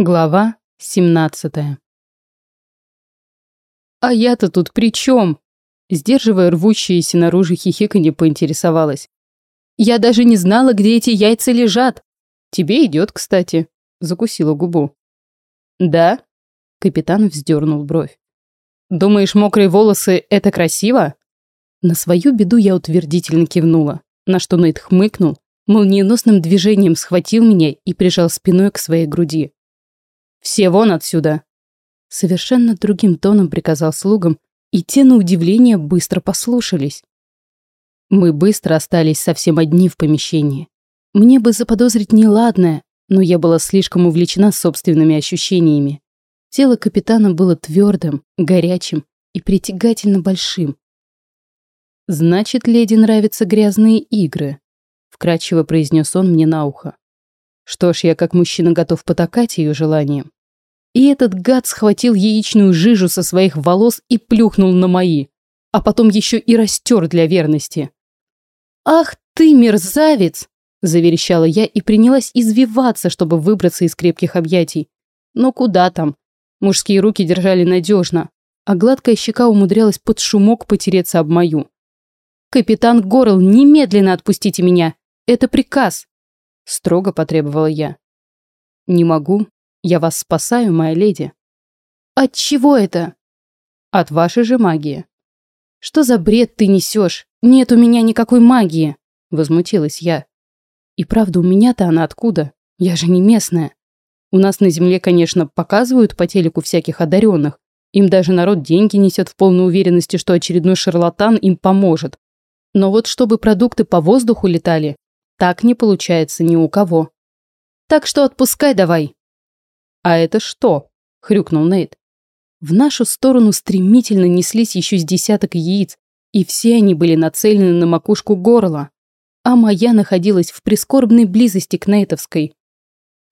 Глава 17 «А я-то тут при чем?» Сдерживая рвущиеся наружу хихиканье, поинтересовалась. «Я даже не знала, где эти яйца лежат. Тебе идет, кстати», — закусила губу. «Да?» — капитан вздернул бровь. «Думаешь, мокрые волосы — это красиво?» На свою беду я утвердительно кивнула, на что Нейт хмыкнул, молниеносным движением схватил меня и прижал спиной к своей груди. Все вон отсюда!» Совершенно другим тоном приказал слугам, и те, на удивление, быстро послушались. Мы быстро остались совсем одни в помещении. Мне бы заподозрить неладное, но я была слишком увлечена собственными ощущениями. Тело капитана было твердым, горячим и притягательно большим. «Значит, леди нравятся грязные игры», — вкрадчиво произнес он мне на ухо. Что ж, я как мужчина готов потакать ее желаниям. И этот гад схватил яичную жижу со своих волос и плюхнул на мои, а потом еще и растер для верности. «Ах ты, мерзавец!» – заверещала я и принялась извиваться, чтобы выбраться из крепких объятий. Но куда там? Мужские руки держали надежно, а гладкая щека умудрялась под шумок потереться об мою. «Капитан Горл, немедленно отпустите меня! Это приказ!» Строго потребовала я. «Не могу. Я вас спасаю, моя леди». «От чего это?» «От вашей же магии». «Что за бред ты несешь? Нет у меня никакой магии!» Возмутилась я. «И правда, у меня-то она откуда? Я же не местная. У нас на земле, конечно, показывают по телеку всяких одаренных. Им даже народ деньги несет в полной уверенности, что очередной шарлатан им поможет. Но вот чтобы продукты по воздуху летали, так не получается ни у кого. Так что отпускай давай. А это что? Хрюкнул Нейт. В нашу сторону стремительно неслись еще с десяток яиц, и все они были нацелены на макушку горла. А моя находилась в прискорбной близости к Нейтовской.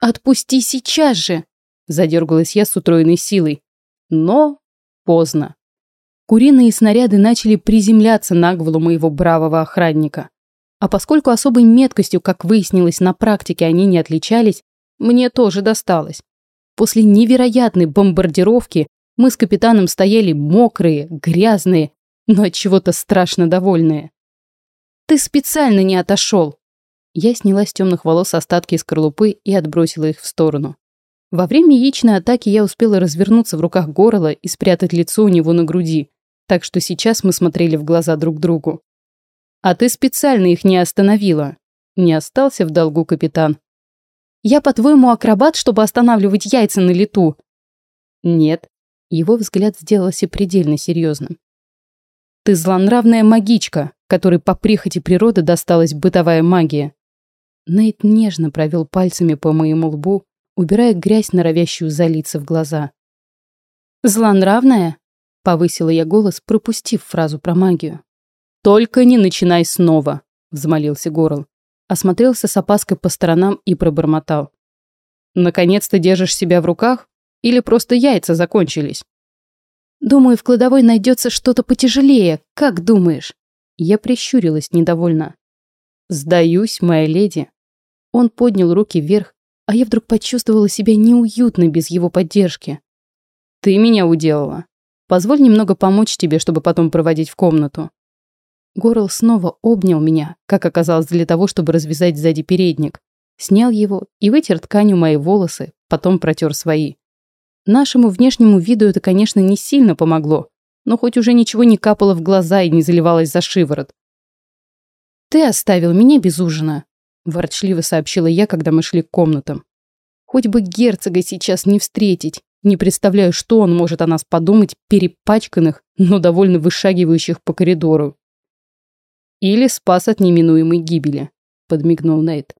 «Отпусти сейчас же!» Задергалась я с утроенной силой. Но поздно. Куриные снаряды начали приземляться на голову моего бравого охранника. А поскольку особой меткостью, как выяснилось на практике, они не отличались, мне тоже досталось. После невероятной бомбардировки мы с капитаном стояли мокрые, грязные, но от чего-то страшно довольные. «Ты специально не отошел!» Я сняла с темных волос остатки скорлупы и отбросила их в сторону. Во время яичной атаки я успела развернуться в руках горла и спрятать лицо у него на груди, так что сейчас мы смотрели в глаза друг другу. А ты специально их не остановила. Не остался в долгу капитан. Я, по-твоему, акробат, чтобы останавливать яйца на лету? Нет. Его взгляд сделался предельно серьезным. Ты злонравная магичка, которой по прихоти природы досталась бытовая магия. Нейт нежно провел пальцами по моему лбу, убирая грязь, норовящую залиться в глаза. «Злонравная?» — повысила я голос, пропустив фразу про магию. «Только не начинай снова», — взмолился Горл. Осмотрелся с опаской по сторонам и пробормотал. «Наконец-то держишь себя в руках? Или просто яйца закончились?» «Думаю, в кладовой найдется что-то потяжелее. Как думаешь?» Я прищурилась недовольно. «Сдаюсь, моя леди». Он поднял руки вверх, а я вдруг почувствовала себя неуютно без его поддержки. «Ты меня уделала. Позволь немного помочь тебе, чтобы потом проводить в комнату. Горл снова обнял меня, как оказалось, для того, чтобы развязать сзади передник. Снял его и вытер тканью мои волосы, потом протер свои. Нашему внешнему виду это, конечно, не сильно помогло, но хоть уже ничего не капало в глаза и не заливалось за шиворот. «Ты оставил меня без ужина», – ворчливо сообщила я, когда мы шли к комнатам. «Хоть бы герцога сейчас не встретить, не представляю, что он может о нас подумать, перепачканных, но довольно вышагивающих по коридору». Или спас от неминуемой гибели», — подмигнул Нейт.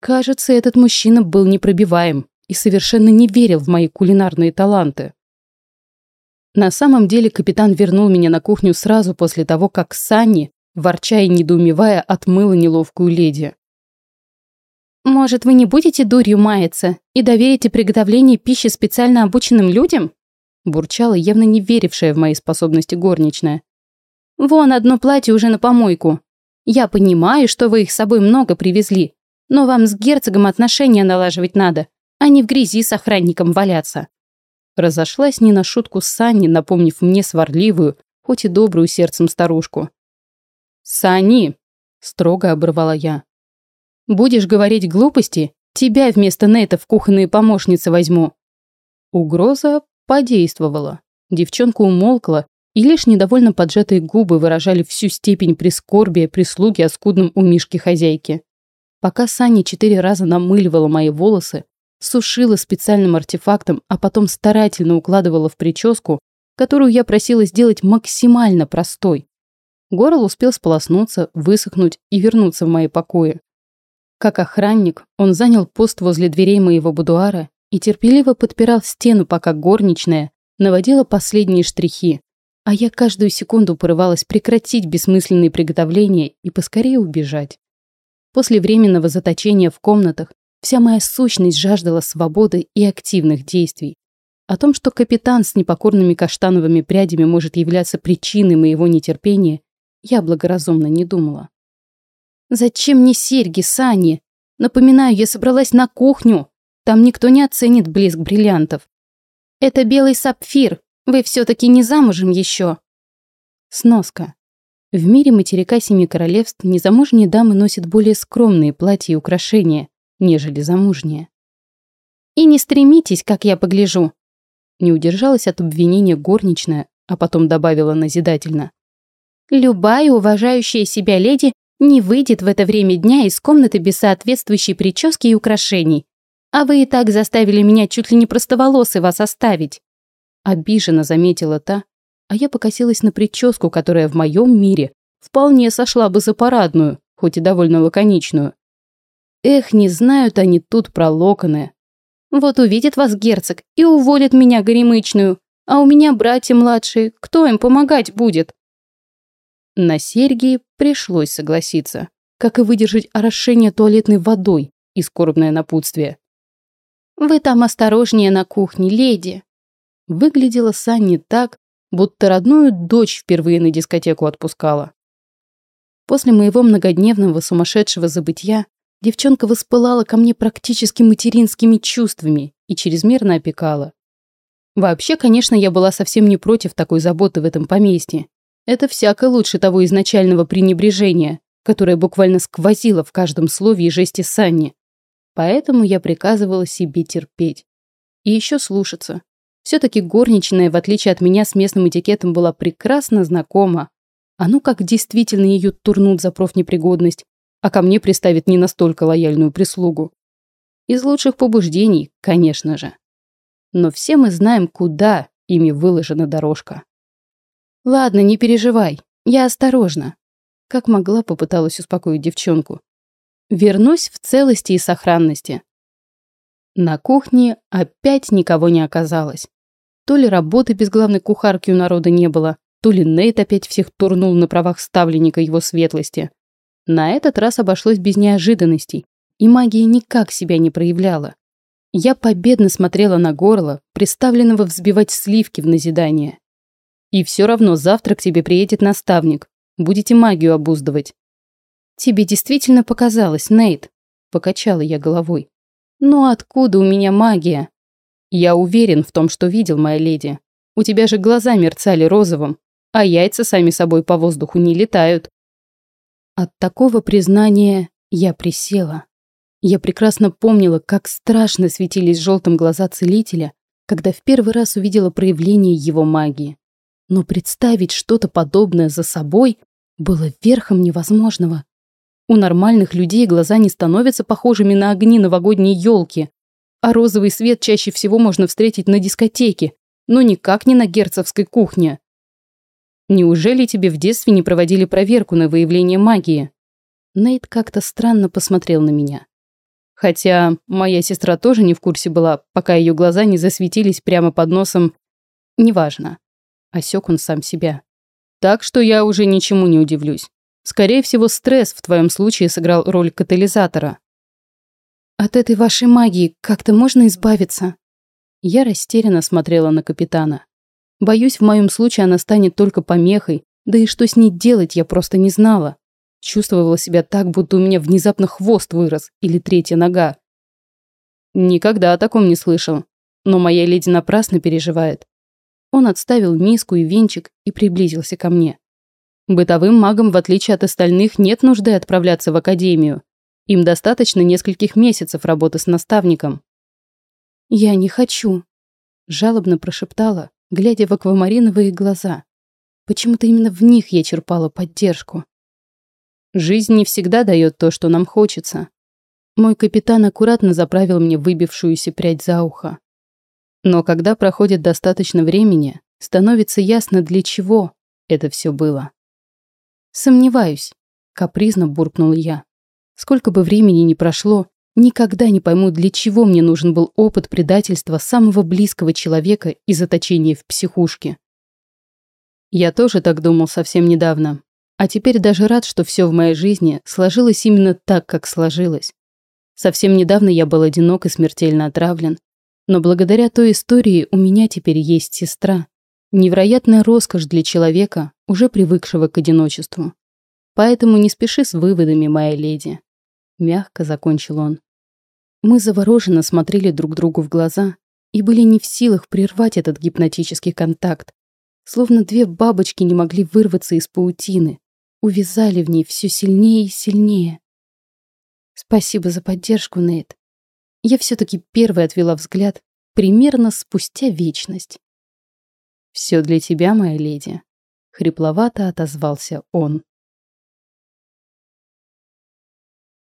«Кажется, этот мужчина был непробиваем и совершенно не верил в мои кулинарные таланты». На самом деле капитан вернул меня на кухню сразу после того, как Санни, ворча и недоумевая, отмыла неловкую леди. «Может, вы не будете дурью маяться и доверите приготовление пищи специально обученным людям?» бурчала, явно не верившая в мои способности горничная. Вон одно платье уже на помойку. Я понимаю, что вы их с собой много привезли, но вам с герцогом отношения налаживать надо, а не в грязи с охранником валяться. Разошлась не на шутку Санни, напомнив мне сварливую, хоть и добрую сердцем старушку. «Сани!» – строго оборвала я. «Будешь говорить глупости, тебя вместо Нейта в кухонные помощницы возьму». Угроза подействовала. Девчонка умолкла, и лишь недовольно поджатые губы выражали всю степень прискорбия прислуги о скудном умишке хозяйки. Пока Саня четыре раза намыливала мои волосы, сушила специальным артефактом, а потом старательно укладывала в прическу, которую я просила сделать максимально простой. Горл успел сполоснуться, высохнуть и вернуться в мои покои. Как охранник, он занял пост возле дверей моего будуара и терпеливо подпирал стену, пока горничная наводила последние штрихи, а я каждую секунду порывалась прекратить бессмысленные приготовления и поскорее убежать. После временного заточения в комнатах вся моя сущность жаждала свободы и активных действий. О том, что капитан с непокорными каштановыми прядями может являться причиной моего нетерпения, я благоразумно не думала. «Зачем мне серьги, Сани? Напоминаю, я собралась на кухню. Там никто не оценит блеск бриллиантов. Это белый сапфир, вы все-таки не замужем еще. Сноска. В мире материка Семи Королевств незамужние дамы носят более скромные платья и украшения, нежели замужние. И не стремитесь, как я погляжу. Не удержалась от обвинения горничная, а потом добавила назидательно. Любая уважающая себя леди не выйдет в это время дня из комнаты без соответствующей прически и украшений. А вы и так заставили меня чуть ли не простоволосой вас оставить. Обиженно заметила та, а я покосилась на прическу, которая в моем мире вполне сошла бы за парадную, хоть и довольно лаконичную. Эх, не знают они тут про локоны. Вот увидит вас герцог и уволит меня горемычную, а у меня братья младшие, кто им помогать будет? На серьги пришлось согласиться, как и выдержать орошение туалетной водой и скорбное напутствие. «Вы там осторожнее на кухне, леди», Выглядела Санни так, будто родную дочь впервые на дискотеку отпускала. После моего многодневного сумасшедшего забытья девчонка воспылала ко мне практически материнскими чувствами и чрезмерно опекала. Вообще, конечно, я была совсем не против такой заботы в этом поместье. Это всяко лучше того изначального пренебрежения, которое буквально сквозило в каждом слове и жесте Санни. Поэтому я приказывала себе терпеть. И еще слушаться. Все-таки горничная, в отличие от меня, с местным этикетом была прекрасно знакома. А ну как действительно ее турнут за профнепригодность, а ко мне приставит не настолько лояльную прислугу. Из лучших побуждений, конечно же. Но все мы знаем, куда ими выложена дорожка. Ладно, не переживай, я осторожна. Как могла, попыталась успокоить девчонку. Вернусь в целости и сохранности. На кухне опять никого не оказалось. То ли работы без главной кухарки у народа не было, то ли Нейт опять всех турнул на правах ставленника его светлости. На этот раз обошлось без неожиданностей, и магия никак себя не проявляла. Я победно смотрела на горло, приставленного взбивать сливки в назидание. И все равно завтра к тебе приедет наставник. Будете магию обуздывать. Тебе действительно показалось, Нейт, покачала я головой. Но откуда у меня магия? Я уверен в том, что видел, моя леди. У тебя же глаза мерцали розовым, а яйца сами собой по воздуху не летают. От такого признания я присела. Я прекрасно помнила, как страшно светились желтым глаза целителя, когда в первый раз увидела проявление его магии. Но представить что-то подобное за собой было верхом невозможного. У нормальных людей глаза не становятся похожими на огни новогодней елки, а розовый свет чаще всего можно встретить на дискотеке, но никак не на герцогской кухне. Неужели тебе в детстве не проводили проверку на выявление магии? Нейт как-то странно посмотрел на меня. Хотя моя сестра тоже не в курсе была, пока ее глаза не засветились прямо под носом. Неважно. Осек он сам себя. Так что я уже ничему не удивлюсь. Скорее всего, стресс в твоем случае сыграл роль катализатора. От этой вашей магии как-то можно избавиться?» Я растерянно смотрела на капитана. Боюсь, в моем случае она станет только помехой, да и что с ней делать, я просто не знала. Чувствовала себя так, будто у меня внезапно хвост вырос или третья нога. Никогда о таком не слышал. Но моя леди напрасно переживает. Он отставил миску и венчик и приблизился ко мне. Бытовым магам, в отличие от остальных, нет нужды отправляться в академию. Им достаточно нескольких месяцев работы с наставником. «Я не хочу», – жалобно прошептала, глядя в аквамариновые глаза. Почему-то именно в них я черпала поддержку. Жизнь не всегда дает то, что нам хочется. Мой капитан аккуратно заправил мне выбившуюся прядь за ухо. Но когда проходит достаточно времени, становится ясно, для чего это все было. «Сомневаюсь», — капризно буркнул я. «Сколько бы времени ни прошло, никогда не пойму, для чего мне нужен был опыт предательства самого близкого человека и заточения в психушке». Я тоже так думал совсем недавно. А теперь даже рад, что все в моей жизни сложилось именно так, как сложилось. Совсем недавно я был одинок и смертельно отравлен. Но благодаря той истории у меня теперь есть сестра, Невероятная роскошь для человека, уже привыкшего к одиночеству. Поэтому не спеши с выводами, моя леди. Мягко закончил он. Мы завороженно смотрели друг другу в глаза и были не в силах прервать этот гипнотический контакт. Словно две бабочки не могли вырваться из паутины, увязали в ней все сильнее и сильнее. Спасибо за поддержку, Нейт. Я все-таки первой отвела взгляд, примерно спустя вечность. «Все для тебя, моя леди», — хрипловато отозвался он.